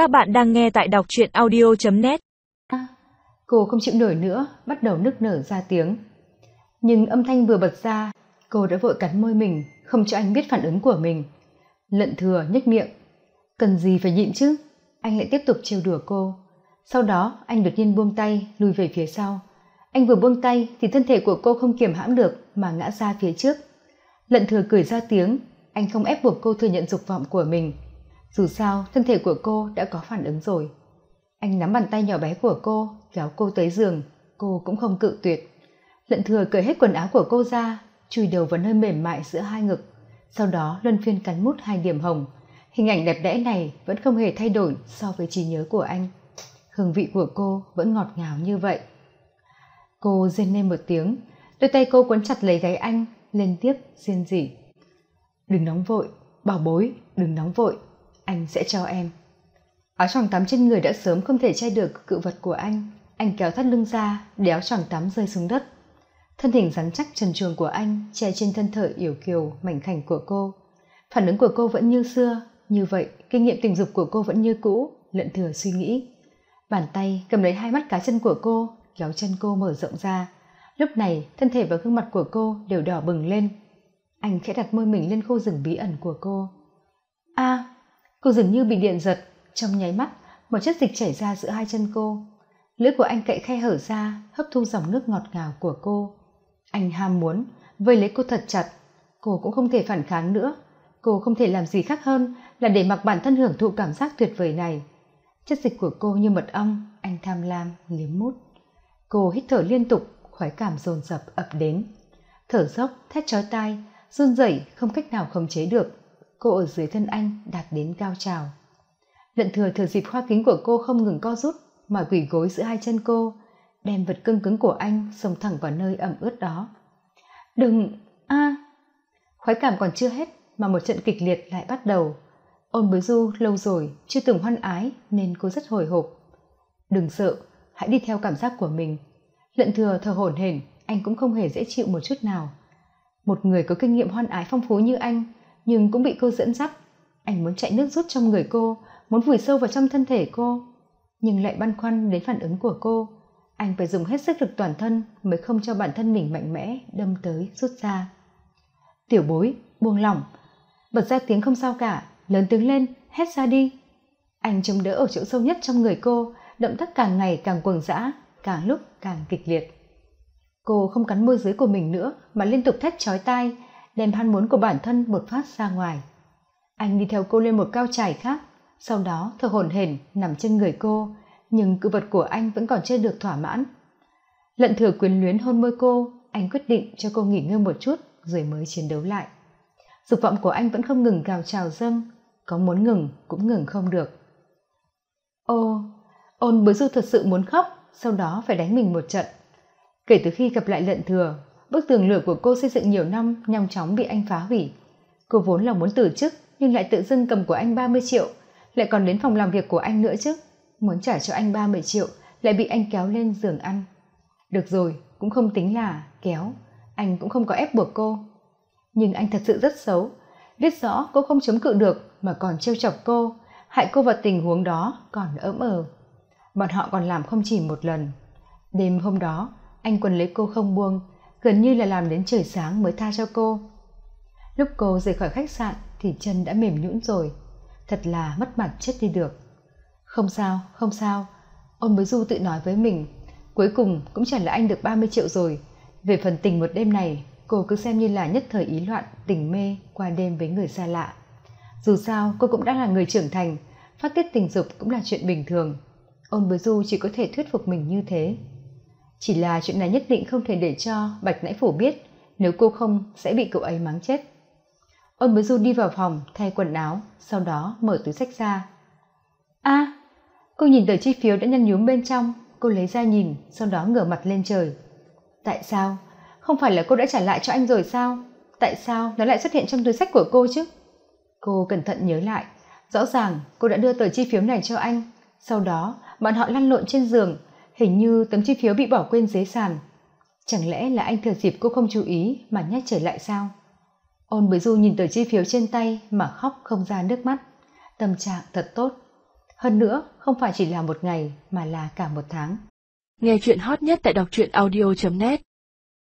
Các bạn đang nghe tại đọc truyện audio.net à, Cô không chịu nổi nữa, bắt đầu nức nở ra tiếng. Nhưng âm thanh vừa bật ra, cô đã vội cắn môi mình, không cho anh biết phản ứng của mình. Lận thừa nhếch miệng. Cần gì phải nhịn chứ? Anh lại tiếp tục trêu đùa cô. Sau đó, anh đột nhiên buông tay, lùi về phía sau. Anh vừa buông tay thì thân thể của cô không kiềm hãm được mà ngã ra phía trước. Lận thừa cười ra tiếng, anh không ép buộc cô thừa nhận dục vọng của mình dù sao, thân thể của cô đã có phản ứng rồi. Anh nắm bàn tay nhỏ bé của cô, kéo cô tới giường. Cô cũng không cự tuyệt. Lận thừa cởi hết quần áo của cô ra, chùi đầu vào nơi mềm mại giữa hai ngực. Sau đó, luân phiên cắn mút hai điểm hồng. Hình ảnh đẹp đẽ này vẫn không hề thay đổi so với trí nhớ của anh. Hương vị của cô vẫn ngọt ngào như vậy. Cô rên lên một tiếng. Đôi tay cô quấn chặt lấy gáy anh, liên tiếp rên rỉ. Đừng nóng vội, bảo bối, đừng nóng vội anh sẽ cho em. Áo choàng tắm trên người đã sớm không thể che được cự vật của anh. Anh kéo thắt lưng ra, để áo choàng tắm rơi xuống đất. Thân hình rắn chắc trần truồng của anh che trên thân thể yểu kiều mảnh khảnh của cô. Phản ứng của cô vẫn như xưa. Như vậy, kinh nghiệm tình dục của cô vẫn như cũ, lận thừa suy nghĩ. Bàn tay cầm lấy hai mắt cá chân của cô, kéo chân cô mở rộng ra. Lúc này, thân thể và gương mặt của cô đều đỏ bừng lên. Anh khẽ đặt môi mình lên khô rừng bí ẩn của cô. A cô dường như bị điện giật. Trong nháy mắt, một chất dịch chảy ra giữa hai chân cô. Lưỡi của anh cậy khe hở ra, hấp thu dòng nước ngọt ngào của cô. Anh ham muốn, vây lấy cô thật chặt. Cô cũng không thể phản kháng nữa. Cô không thể làm gì khác hơn là để mặc bản thân hưởng thụ cảm giác tuyệt vời này. Chất dịch của cô như mật ong, anh tham lam, liếm mút. Cô hít thở liên tục, khoái cảm dồn dập ập đến. Thở dốc, thét chói tai, run rẩy, không cách nào khống chế được cô ở dưới thân anh đạt đến cao trào. Lận thừa thừa dịp khoa kính của cô không ngừng co rút, mà quỳ gối giữa hai chân cô, đem vật cưng cứng của anh xông thẳng vào nơi ẩm ướt đó. Đừng, a! À. khoái cảm còn chưa hết mà một trận kịch liệt lại bắt đầu. Ôm bới du lâu rồi chưa từng hoan ái nên cô rất hồi hộp. Đừng sợ, hãy đi theo cảm giác của mình. Lận thừa thờ hổn hển, anh cũng không hề dễ chịu một chút nào. Một người có kinh nghiệm hoan ái phong phú như anh nhưng cũng bị cô dẫn dắt. Anh muốn chạy nước rút trong người cô, muốn vùi sâu vào trong thân thể cô, nhưng lại băn khoăn đến phản ứng của cô. Anh phải dùng hết sức lực toàn thân mới không cho bản thân mình mạnh mẽ đâm tới, rút ra. Tiểu bối, buông lỏng. Bật ra tiếng không sao cả, lớn tiếng lên, hét ra đi. Anh chống đỡ ở chỗ sâu nhất trong người cô, động tác càng ngày càng quần dã, càng lúc càng kịch liệt. Cô không cắn môi dưới của mình nữa, mà liên tục thét chói tai đem ham muốn của bản thân bột phát ra ngoài. Anh đi theo cô lên một cao trải khác, sau đó thở hổn hển nằm trên người cô, nhưng cự vật của anh vẫn còn chưa được thỏa mãn. Lận thừa quyến luyến hôn môi cô, anh quyết định cho cô nghỉ ngơi một chút rồi mới chiến đấu lại. Dục vọng của anh vẫn không ngừng gào trào dâng, có muốn ngừng cũng ngừng không được. Ô, ôn bối du thật sự muốn khóc, sau đó phải đánh mình một trận. Kể từ khi gặp lại lận thừa bức tường lửa của cô xây dựng nhiều năm nhanh chóng bị anh phá hủy. Cô vốn là muốn từ chức, nhưng lại tự dưng cầm của anh ba mươi triệu, lại còn đến phòng làm việc của anh nữa chứ. Muốn trả cho anh ba mươi triệu, lại bị anh kéo lên giường ăn. Được rồi, cũng không tính là kéo, anh cũng không có ép buộc cô. Nhưng anh thật sự rất xấu. Biết rõ cô không chống cự được mà còn trêu chọc cô, hại cô vào tình huống đó còn ỡm ờ. Bọn họ còn làm không chỉ một lần. Đêm hôm đó, anh quần lấy cô không buông gần như là làm đến trời sáng mới tha cho cô. Lúc cô rời khỏi khách sạn thì chân đã mềm nhũn rồi. Thật là mất mặt chết đi được. Không sao không sao. Ôn Bối du tự nói với mình, cuối cùng cũng chẳng là anh được ba mươi triệu rồi. Về phần tình một đêm này, cô cứ xem như là nhất thời ý loạn, tình mê qua đêm với người xa lạ. Dù sao, cô cũng đã là người trưởng thành, phát tiết tình dục cũng là chuyện bình thường. Ôn Bối du chỉ có thể thuyết phục mình như thế chỉ là chuyện này nhất định không thể để cho bạch nãy phủ biết, nếu cô không sẽ bị cậu ấy mắng chết. Ôn bới du đi vào phòng, thay quần áo, sau đó mở túi sách ra. A, cô nhìn tờ chi phiếu đã nhăn nhúm bên trong. Cô lấy ra nhìn, sau đó ngửa mặt lên trời. Tại sao? Không phải là cô đã trả lại cho anh rồi sao? Tại sao nó lại xuất hiện trong túi sách của cô chứ? Cô cẩn thận nhớ lại, rõ ràng cô đã đưa tờ chi phiếu này cho anh. Sau đó, bọn họ lăn lộn trên giường hình như tấm chi phiếu bị bỏ quên dưới sàn. Chẳng lẽ là anh thừa dịp cô không chú ý mà nhắc trở lại sao? Ôn bới du nhìn tờ chi phiếu trên tay mà khóc không ra nước mắt. Tâm trạng thật tốt. Hơn nữa, không phải chỉ là một ngày mà là cả một tháng. Nghe chuyện hot nhất tại đọc truyện audio net.